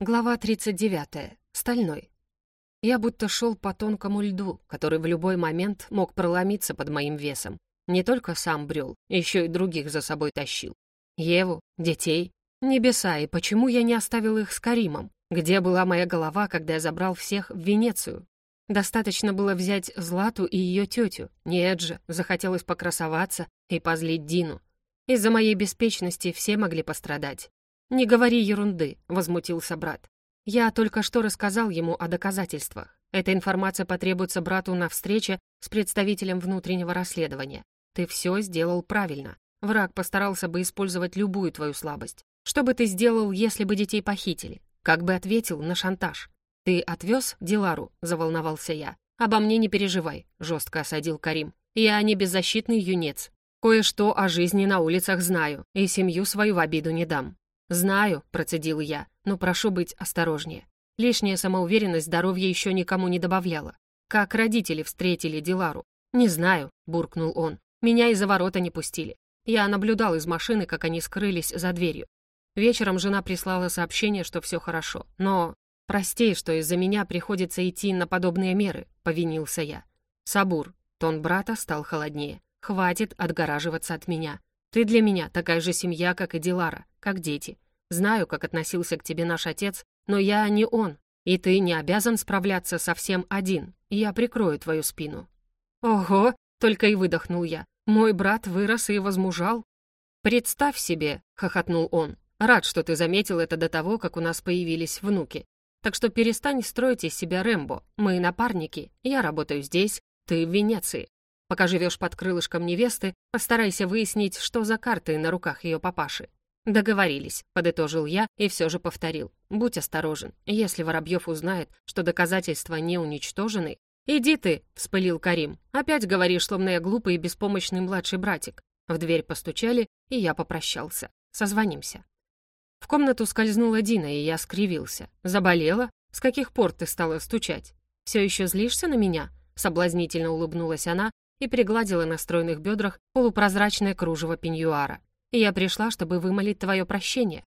Глава 39. Стальной. Я будто шел по тонкому льду, который в любой момент мог проломиться под моим весом. Не только сам брел, еще и других за собой тащил. Еву, детей, небеса, и почему я не оставил их с Каримом? Где была моя голова, когда я забрал всех в Венецию? Достаточно было взять Злату и ее тетю. Нет же, захотелось покрасоваться и позлить Дину. Из-за моей беспечности все могли пострадать. «Не говори ерунды», — возмутился брат. «Я только что рассказал ему о доказательствах. Эта информация потребуется брату на встрече с представителем внутреннего расследования. Ты все сделал правильно. Враг постарался бы использовать любую твою слабость. Что бы ты сделал, если бы детей похитили? Как бы ответил на шантаж? Ты отвез Дилару?» — заволновался я. «Обо мне не переживай», — жестко осадил Карим. «Я не беззащитный юнец. Кое-что о жизни на улицах знаю, и семью свою в обиду не дам. «Знаю», — процедил я, — «но прошу быть осторожнее. Лишняя самоуверенность здоровья еще никому не добавляла. Как родители встретили Дилару?» «Не знаю», — буркнул он. «Меня из-за ворота не пустили. Я наблюдал из машины, как они скрылись за дверью. Вечером жена прислала сообщение, что все хорошо. Но прости, что из-за меня приходится идти на подобные меры», — повинился я. «Сабур», — тон брата стал холоднее. «Хватит отгораживаться от меня. Ты для меня такая же семья, как и Дилара, как дети. Знаю, как относился к тебе наш отец, но я не он, и ты не обязан справляться совсем один. Я прикрою твою спину». «Ого!» — только и выдохнул я. «Мой брат вырос и возмужал». «Представь себе!» — хохотнул он. «Рад, что ты заметил это до того, как у нас появились внуки. Так что перестань строить из себя Рэмбо. Мы напарники. Я работаю здесь, ты в Венеции. Пока живешь под крылышком невесты, постарайся выяснить, что за карты на руках ее папаши. «Договорились», — подытожил я и все же повторил. «Будь осторожен. Если Воробьев узнает, что доказательства не уничтожены...» «Иди ты», — вспылил Карим. «Опять говоришь, словно я глупый и беспомощный младший братик». В дверь постучали, и я попрощался. «Созвонимся». В комнату скользнула Дина, и я скривился. «Заболела? С каких пор ты стала стучать? Все еще злишься на меня?» Соблазнительно улыбнулась она и пригладила на стройных бедрах полупрозрачное кружево пеньюара. «Я пришла, чтобы вымолить твое прощение».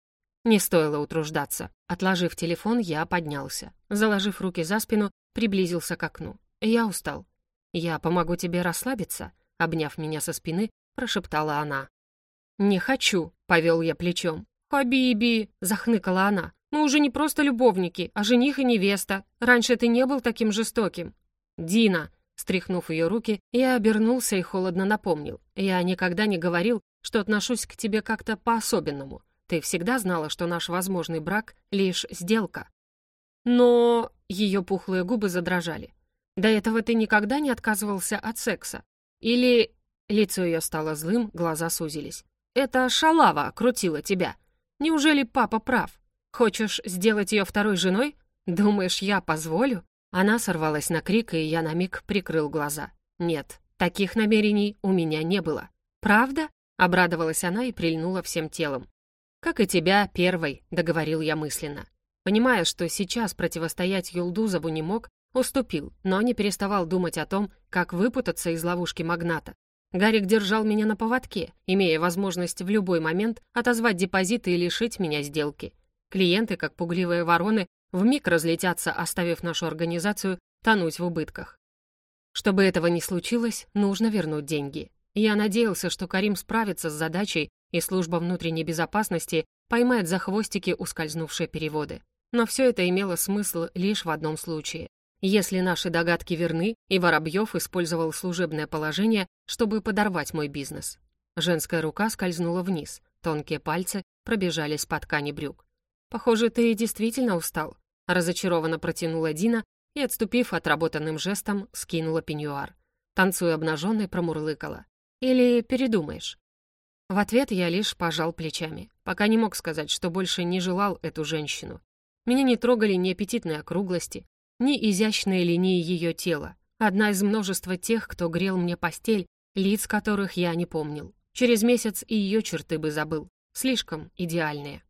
Не стоило утруждаться. Отложив телефон, я поднялся. Заложив руки за спину, приблизился к окну. Я устал. «Я помогу тебе расслабиться», — обняв меня со спины, прошептала она. «Не хочу», — повел я плечом. «Хабиби», — захныкала она. «Мы уже не просто любовники, а жених и невеста. Раньше ты не был таким жестоким». «Дина», Стряхнув ее руки, я обернулся и холодно напомнил. «Я никогда не говорил, что отношусь к тебе как-то по-особенному. Ты всегда знала, что наш возможный брак — лишь сделка». «Но...» — ее пухлые губы задрожали. «До этого ты никогда не отказывался от секса? Или...» Лицо ее стало злым, глаза сузились. «Это шалава крутила тебя. Неужели папа прав? Хочешь сделать ее второй женой? Думаешь, я позволю?» Она сорвалась на крик, и я на миг прикрыл глаза. Нет, таких намерений у меня не было. «Правда?» — обрадовалась она и прильнула всем телом. «Как и тебя, первой», — договорил я мысленно. Понимая, что сейчас противостоять Юлдузову не мог, уступил, но не переставал думать о том, как выпутаться из ловушки магната. Гарик держал меня на поводке, имея возможность в любой момент отозвать депозиты и лишить меня сделки. Клиенты, как пугливые вороны, вмиг разлетятся, оставив нашу организацию тонуть в убытках. Чтобы этого не случилось, нужно вернуть деньги. Я надеялся, что Карим справится с задачей, и служба внутренней безопасности поймает за хвостики ускользнувшие переводы. Но все это имело смысл лишь в одном случае. Если наши догадки верны, и Воробьев использовал служебное положение, чтобы подорвать мой бизнес. Женская рука скользнула вниз, тонкие пальцы пробежались по ткани брюк. «Похоже, ты действительно устал», — разочарованно протянула Дина и, отступив отработанным жестом, скинула пеньюар. Танцуя обнаженной, промурлыкала. «Или передумаешь?» В ответ я лишь пожал плечами, пока не мог сказать, что больше не желал эту женщину. Меня не трогали ни аппетитные округлости, ни изящные линии ее тела. Одна из множества тех, кто грел мне постель, лиц которых я не помнил. Через месяц и ее черты бы забыл. Слишком идеальные.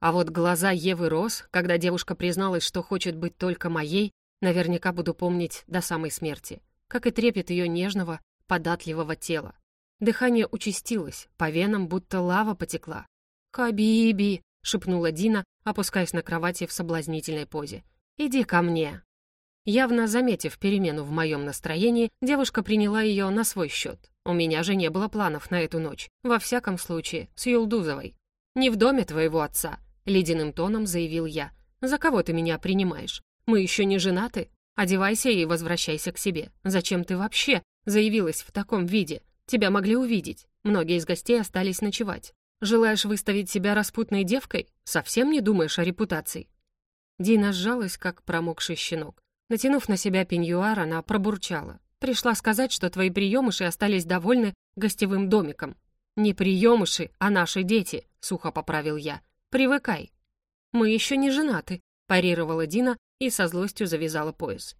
А вот глаза Евы Рос, когда девушка призналась, что хочет быть только моей, наверняка буду помнить до самой смерти, как и трепет ее нежного, податливого тела. Дыхание участилось, по венам будто лава потекла. «Хабиби!» — шепнула Дина, опускаясь на кровати в соблазнительной позе. «Иди ко мне». Явно заметив перемену в моем настроении, девушка приняла ее на свой счет. У меня же не было планов на эту ночь, во всяком случае, с Юлдузовой. «Не в доме твоего отца», — ледяным тоном заявил я. «За кого ты меня принимаешь? Мы еще не женаты? Одевайся и возвращайся к себе. Зачем ты вообще заявилась в таком виде? Тебя могли увидеть. Многие из гостей остались ночевать. Желаешь выставить себя распутной девкой? Совсем не думаешь о репутации?» Дина сжалась, как промокший щенок. Натянув на себя пеньюар, она пробурчала. «Пришла сказать, что твои приемыши остались довольны гостевым домиком». «Не приемыши, а наши дети», — сухо поправил я. «Привыкай». «Мы еще не женаты», — парировала Дина и со злостью завязала пояс.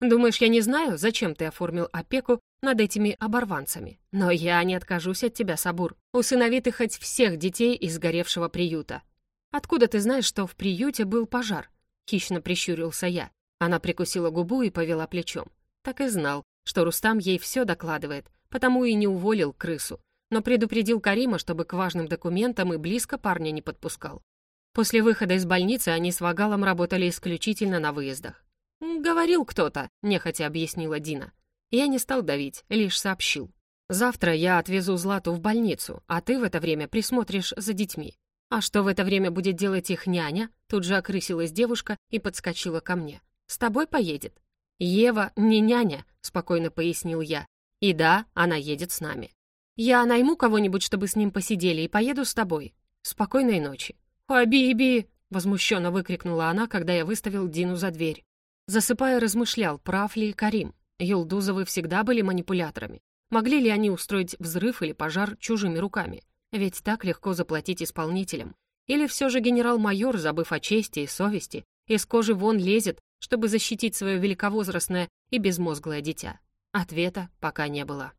«Думаешь, я не знаю, зачем ты оформил опеку над этими оборванцами? Но я не откажусь от тебя, Сабур. Усынови ты хоть всех детей из сгоревшего приюта». «Откуда ты знаешь, что в приюте был пожар?» — хищно прищурился я. Она прикусила губу и повела плечом. Так и знал, что Рустам ей все докладывает, потому и не уволил крысу, но предупредил Карима, чтобы к важным документам и близко парня не подпускал. После выхода из больницы они с Вагалом работали исключительно на выездах. «Говорил кто-то», — нехотя объяснила Дина. Я не стал давить, лишь сообщил. «Завтра я отвезу Злату в больницу, а ты в это время присмотришь за детьми. А что в это время будет делать их няня?» Тут же окрысилась девушка и подскочила ко мне. С тобой поедет». «Ева не няня», — спокойно пояснил я. «И да, она едет с нами. Я найму кого-нибудь, чтобы с ним посидели, и поеду с тобой. Спокойной ночи». «Хабиби!» — возмущенно выкрикнула она, когда я выставил Дину за дверь. Засыпая, размышлял, прав ли Карим. Юлдузовы всегда были манипуляторами. Могли ли они устроить взрыв или пожар чужими руками? Ведь так легко заплатить исполнителям. Или все же генерал-майор, забыв о чести и совести, из кожи вон лезет, чтобы защитить свое великовозрастное и безмозглое дитя? Ответа пока не было.